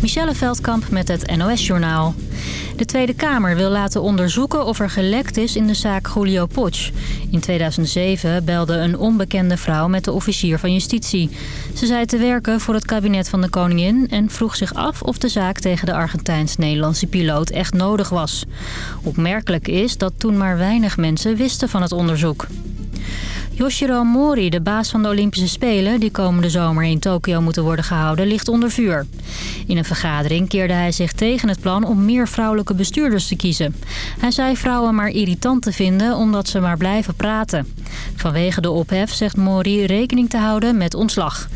Michelle Veldkamp met het NOS-journaal. De Tweede Kamer wil laten onderzoeken of er gelekt is in de zaak Julio Potsch. In 2007 belde een onbekende vrouw met de officier van justitie. Ze zei te werken voor het kabinet van de koningin... en vroeg zich af of de zaak tegen de Argentijns-Nederlandse piloot echt nodig was. Opmerkelijk is dat toen maar weinig mensen wisten van het onderzoek. Yoshiro Mori, de baas van de Olympische Spelen... die komende zomer in Tokio moeten worden gehouden, ligt onder vuur. In een vergadering keerde hij zich tegen het plan om meer vrouwelijke bestuurders te kiezen. Hij zei vrouwen maar irritant te vinden omdat ze maar blijven praten. Vanwege de ophef zegt Mori rekening te houden met ontslag.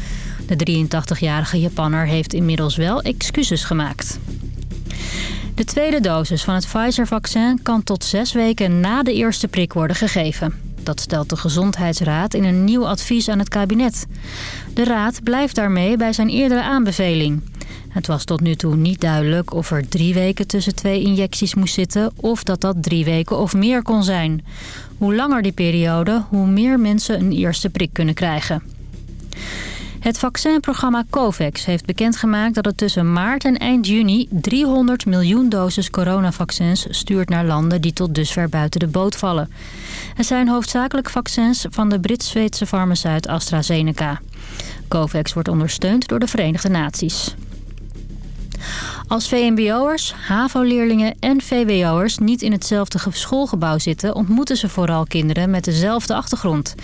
De 83-jarige Japanner heeft inmiddels wel excuses gemaakt. De tweede dosis van het Pfizer-vaccin kan tot zes weken na de eerste prik worden gegeven. Dat stelt de Gezondheidsraad in een nieuw advies aan het kabinet. De raad blijft daarmee bij zijn eerdere aanbeveling. Het was tot nu toe niet duidelijk of er drie weken tussen twee injecties moest zitten... of dat dat drie weken of meer kon zijn. Hoe langer die periode, hoe meer mensen een eerste prik kunnen krijgen. Het vaccinprogramma COVAX heeft bekendgemaakt dat het tussen maart en eind juni 300 miljoen doses coronavaccins stuurt naar landen die tot dusver buiten de boot vallen. Het zijn hoofdzakelijk vaccins van de Brits-Zweedse farmaceut AstraZeneca. COVAX wordt ondersteund door de Verenigde Naties. Als VMBO'ers, HAVO-leerlingen en VWO'ers niet in hetzelfde schoolgebouw zitten... ontmoeten ze vooral kinderen met dezelfde achtergrond.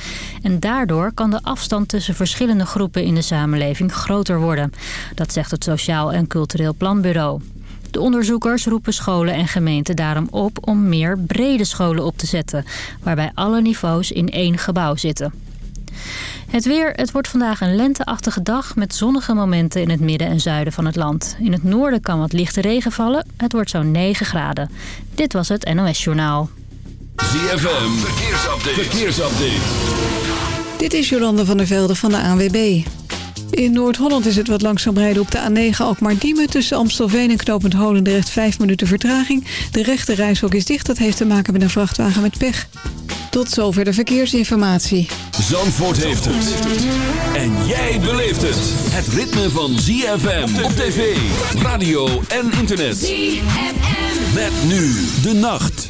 En daardoor kan de afstand tussen verschillende groepen in de samenleving groter worden. Dat zegt het Sociaal en Cultureel Planbureau. De onderzoekers roepen scholen en gemeenten daarom op om meer brede scholen op te zetten... waarbij alle niveaus in één gebouw zitten. Het weer, het wordt vandaag een lenteachtige dag met zonnige momenten in het midden en zuiden van het land. In het noorden kan wat lichte regen vallen. Het wordt zo'n 9 graden. Dit was het NOS Journaal. ZFM, verkeersupdate. verkeersupdate. Dit is Jolande van der Velde van de ANWB. In Noord-Holland is het wat langzaam rijden op de A9 Alkmaar-Diemen... tussen Amstelveen en Knopend Holendrecht 5 minuten vertraging. De rechte reishok is dicht, dat heeft te maken met een vrachtwagen met pech. Tot zover de verkeersinformatie. Zandvoort heeft het. En jij beleeft het. Het ritme van ZFM op tv, radio en internet. ZFM. Met nu de nacht.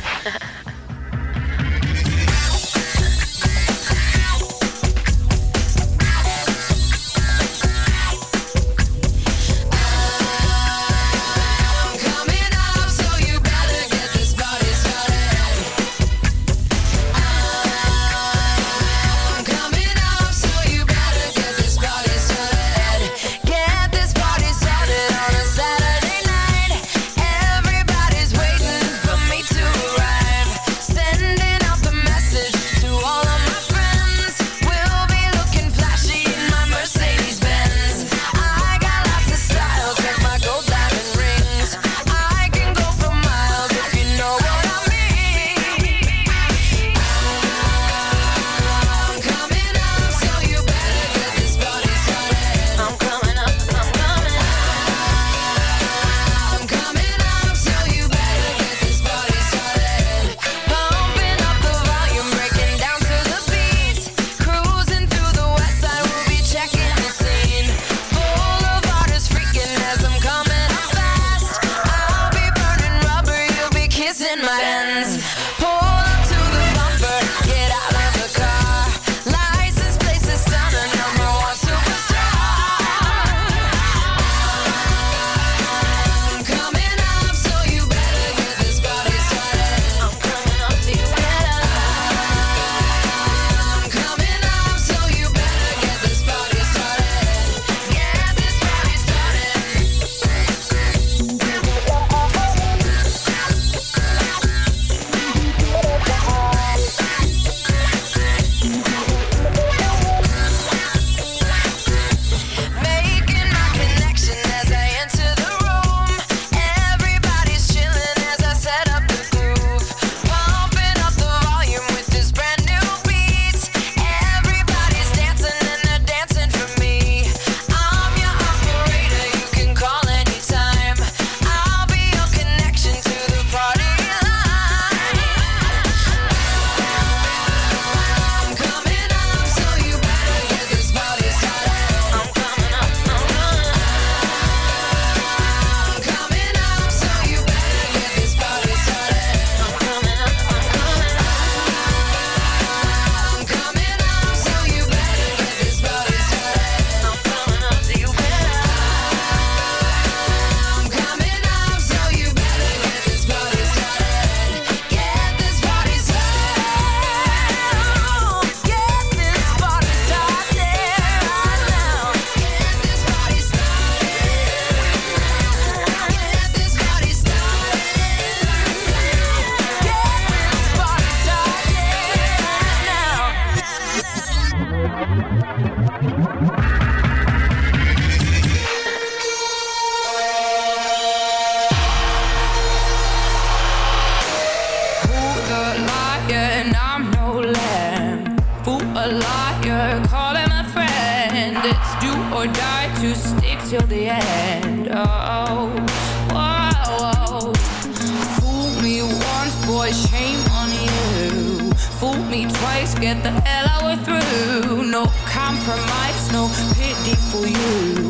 get the hell out of through. No compromise, no pity for you.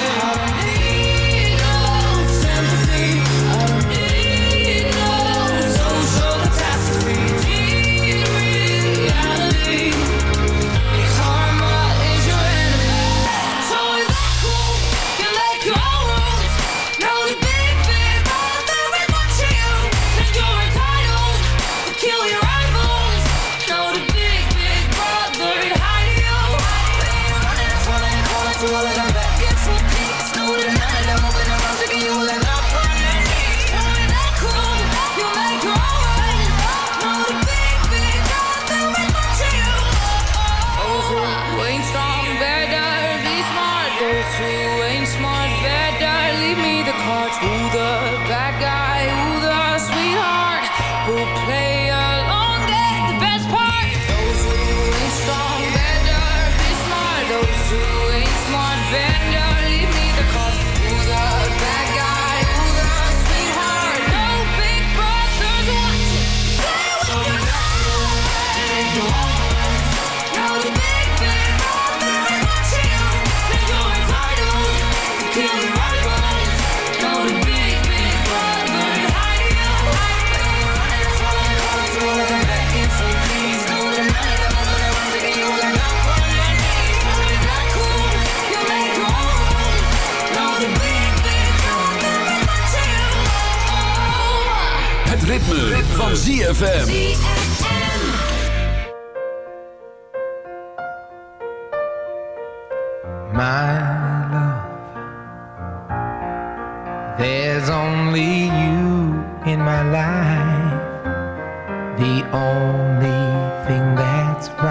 only thing that's right.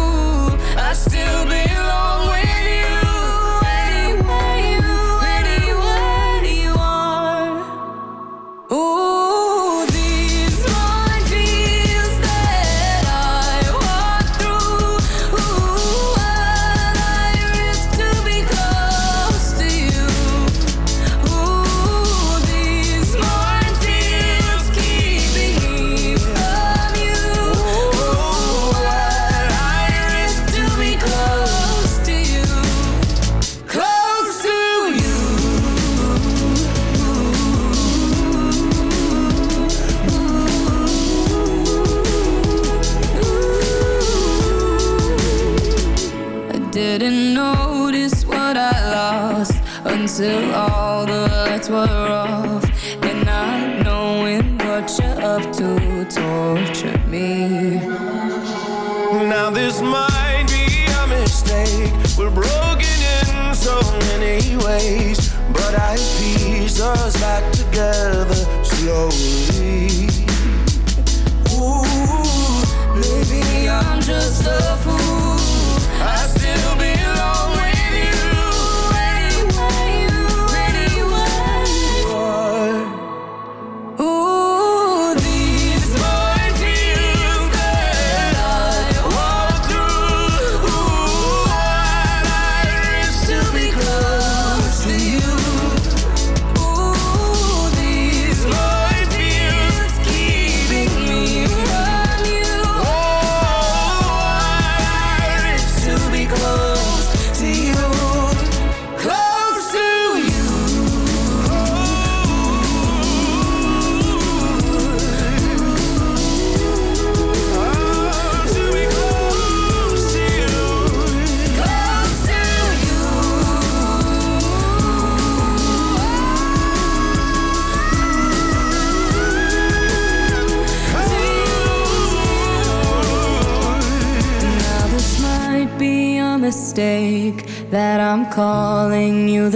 I still belong.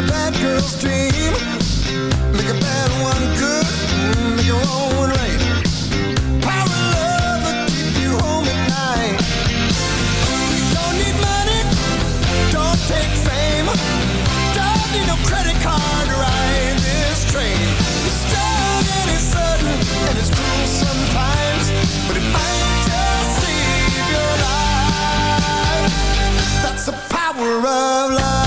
a bad girl's dream. Make a bad one good. Make your own one right. Power love you home at night. Don't need money. Don't fame. Don't need no credit card to ride this train. It's and it's sudden and it's cruel sometimes, but it might just save your life. That's the power of love.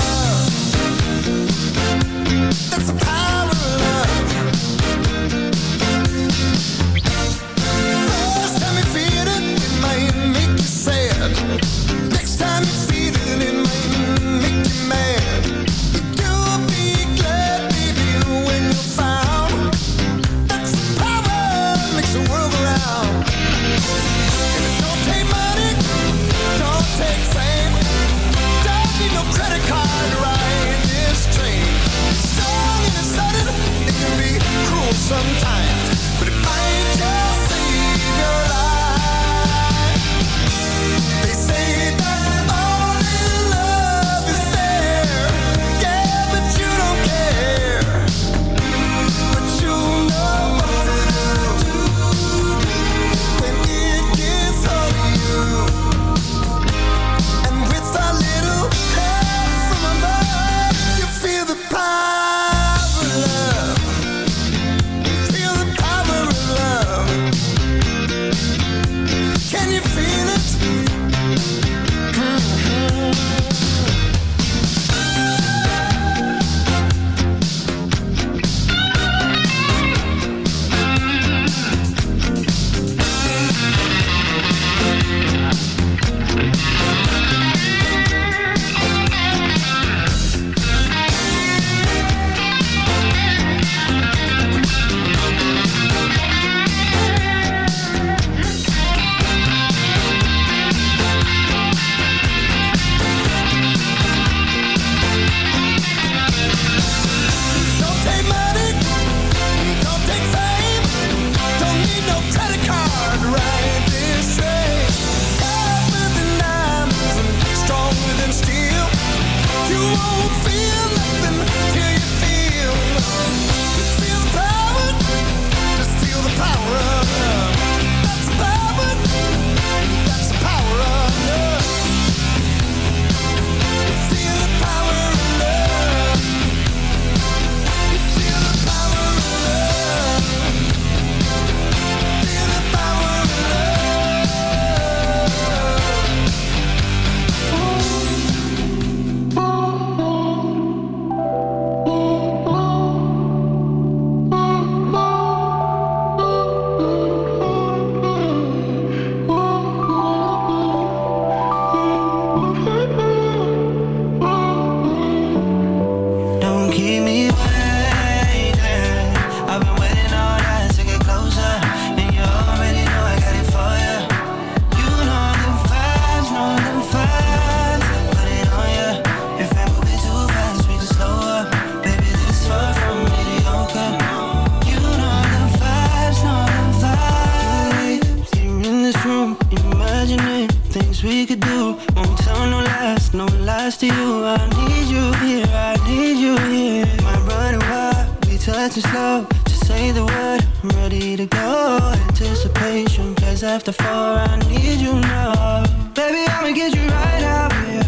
here, I need you here. My body why we touching slow? Just say the word, I'm ready to go. Anticipation, place after four, I need you now. Baby, I'ma get you right out here.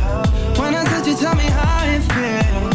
When I touch you, tell me how it feels.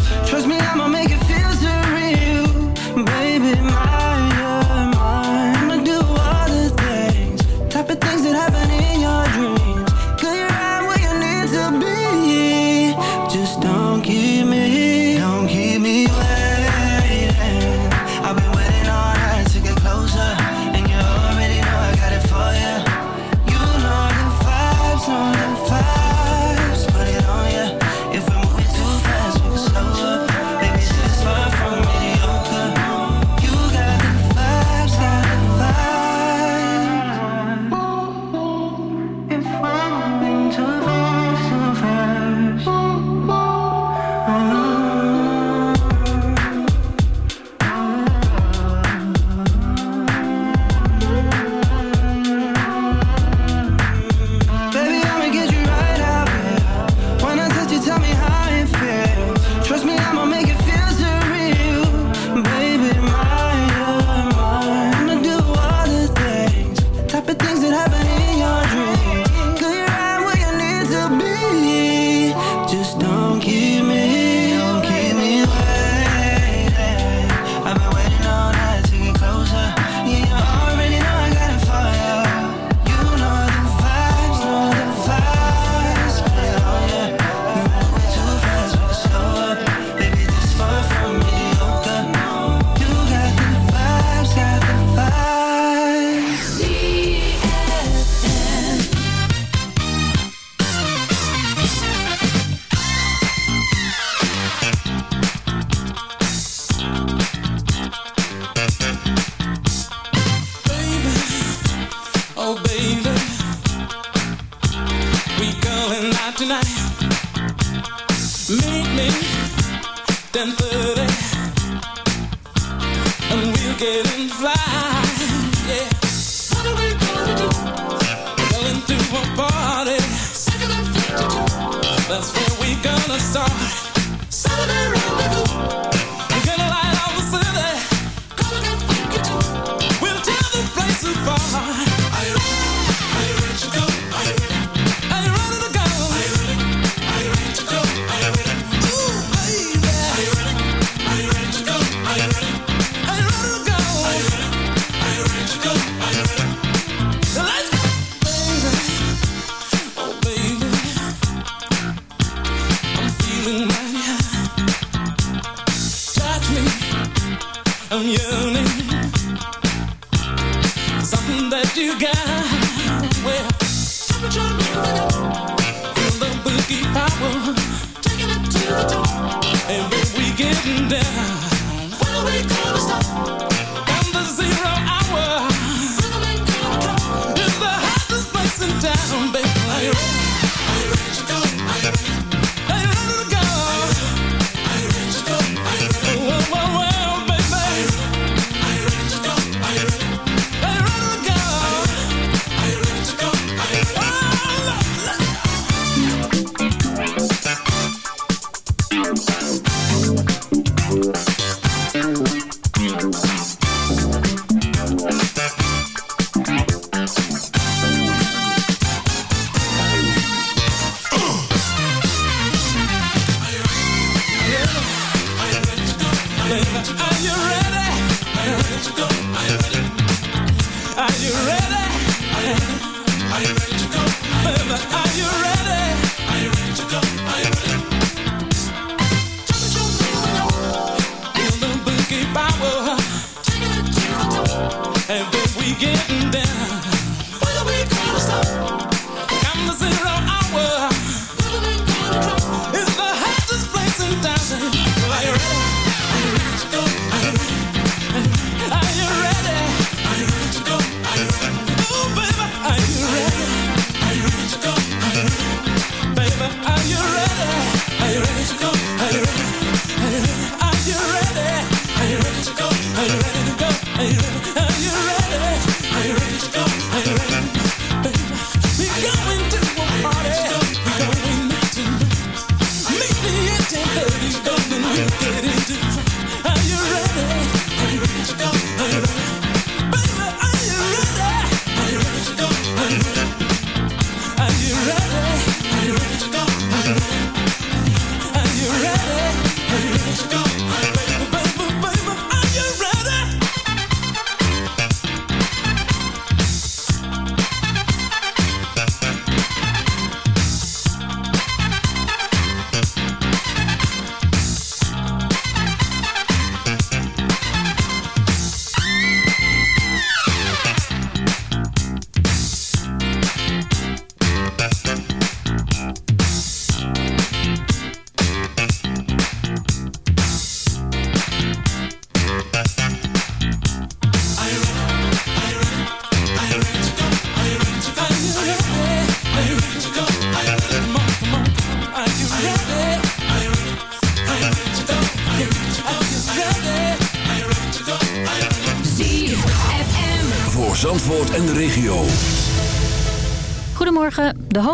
Are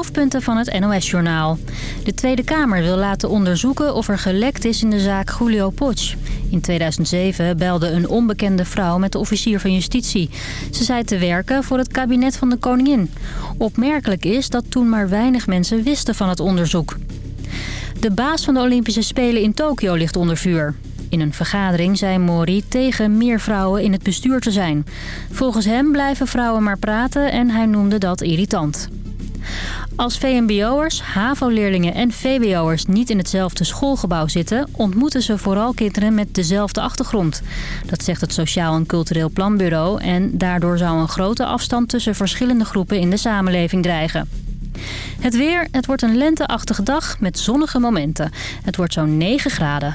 hoofdpunten van het NOS-journaal. De Tweede Kamer wil laten onderzoeken of er gelekt is in de zaak Julio Potsch. In 2007 belde een onbekende vrouw met de officier van justitie. Ze zei te werken voor het kabinet van de koningin. Opmerkelijk is dat toen maar weinig mensen wisten van het onderzoek. De baas van de Olympische Spelen in Tokio ligt onder vuur. In een vergadering zei Mori tegen meer vrouwen in het bestuur te zijn. Volgens hem blijven vrouwen maar praten en hij noemde dat irritant. Als VMBO'ers, HAVO-leerlingen en VWO'ers niet in hetzelfde schoolgebouw zitten... ontmoeten ze vooral kinderen met dezelfde achtergrond. Dat zegt het Sociaal en Cultureel Planbureau... en daardoor zou een grote afstand tussen verschillende groepen in de samenleving dreigen. Het weer, het wordt een lenteachtige dag met zonnige momenten. Het wordt zo'n 9 graden.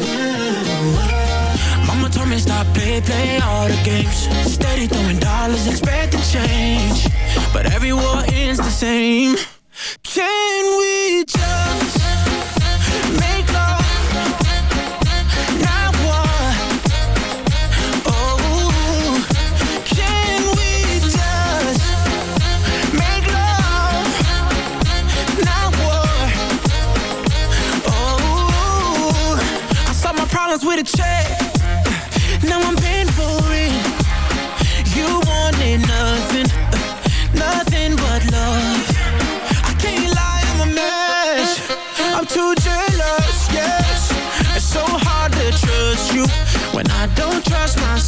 Stop, play, play all the games. Steady throwing dollars, expecting change. But every war ends the same. Can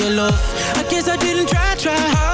your love. I guess I didn't try, try hard.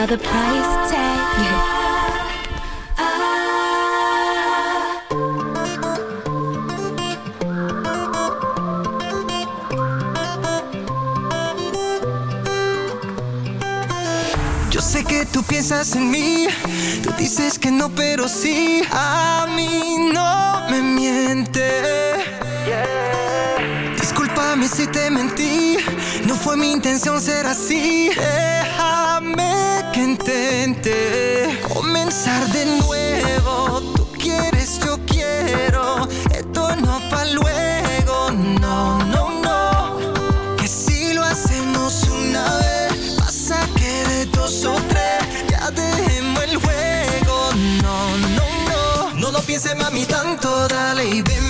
The price tag. Yo sé que tú piensas en mí, tú dices que no, pero sí, a mí no me miente. Discúlpame si te mentí, no fue mi intención ser así. Déjame comenzar de nuevo. Tú quieres, yo quiero, esto no pa' luego, no, no, no. Que si lo hacemos una vez, pasa que de dos o tres ya dejemos el juego. No, no, no. No lo pienses, mami, tanto, dale y ven,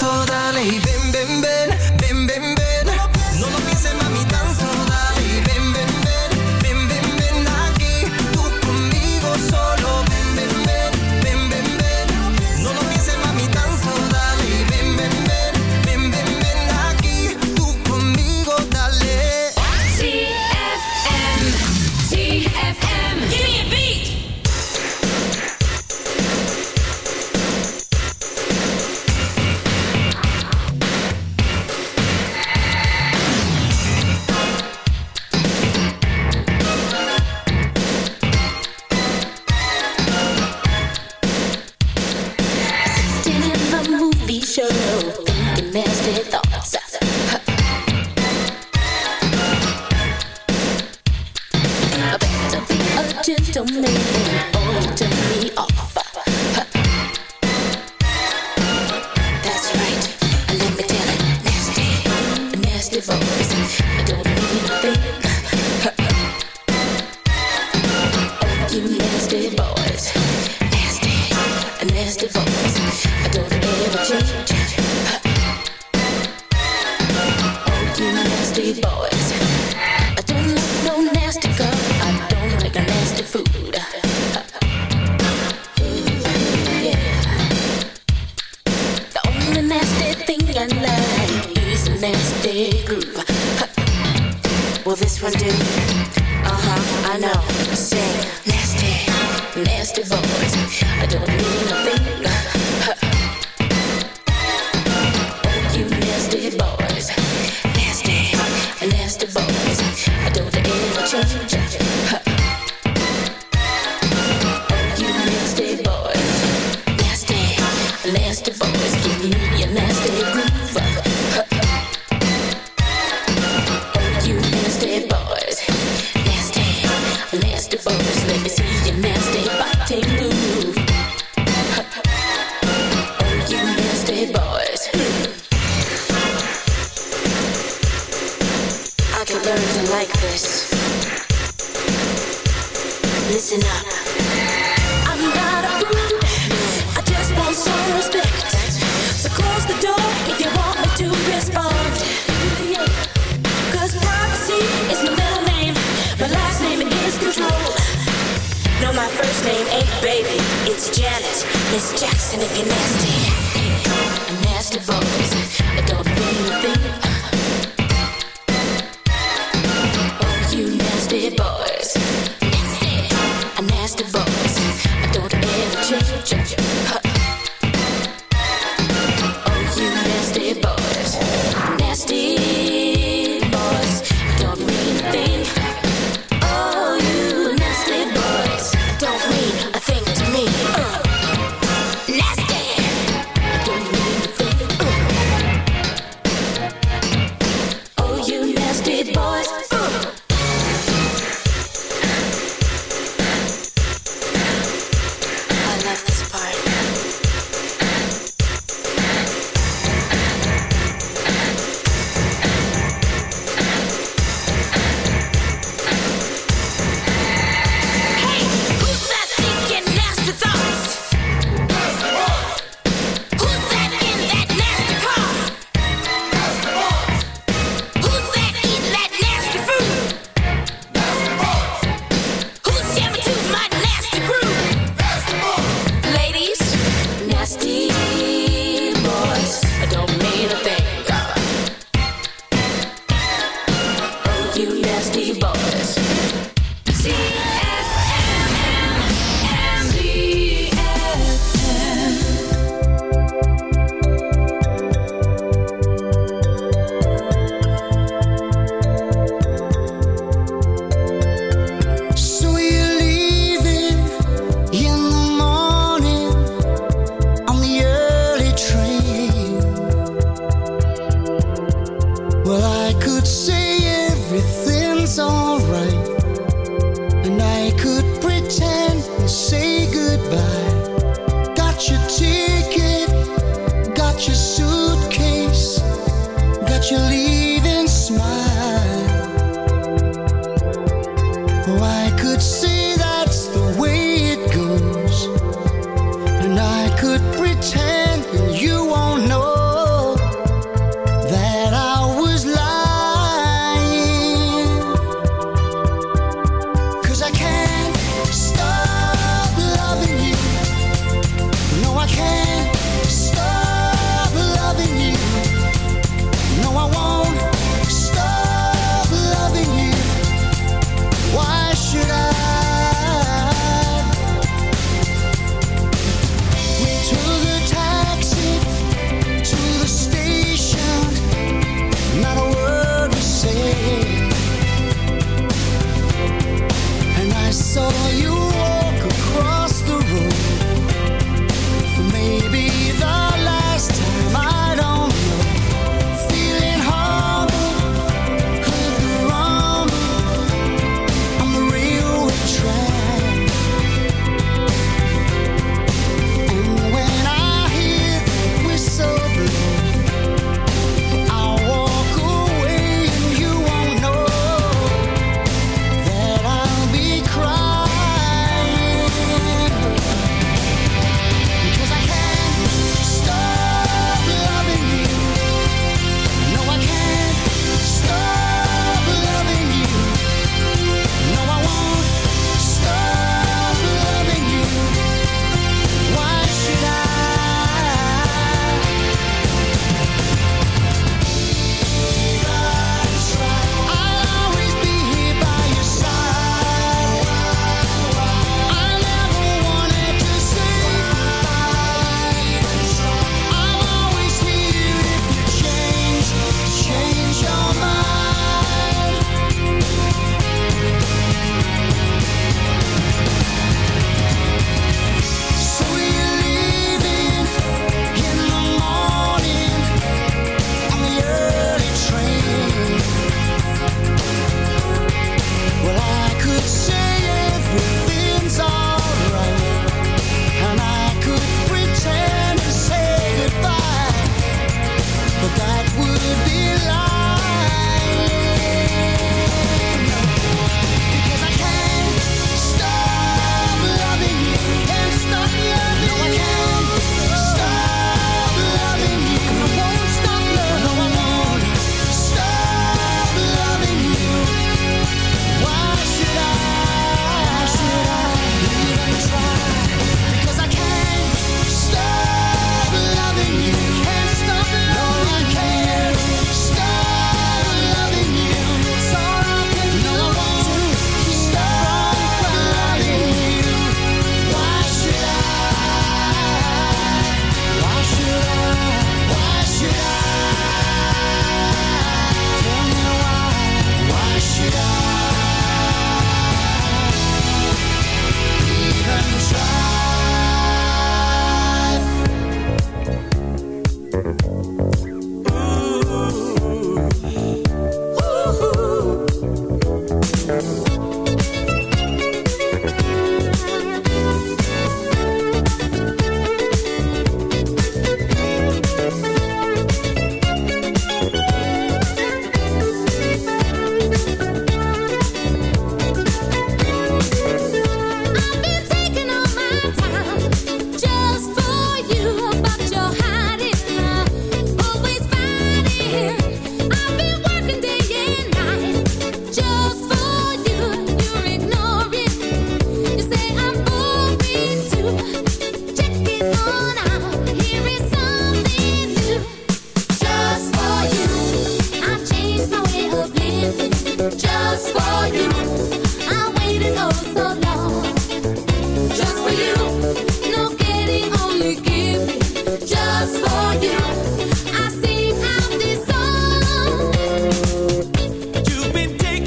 toda ley, ven, ven, ven. I don't ever change. Saw you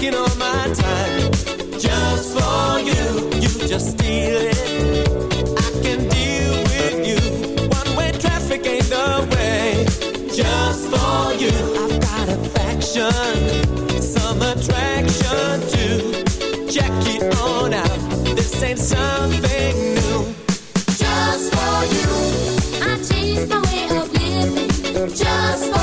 taking all my time just for you. You just steal it. I can deal with you. One way traffic ain't the way. Just for you. I've got affection, some attraction too. check it on out. This ain't something new. Just for you. I changed my way of living. Just for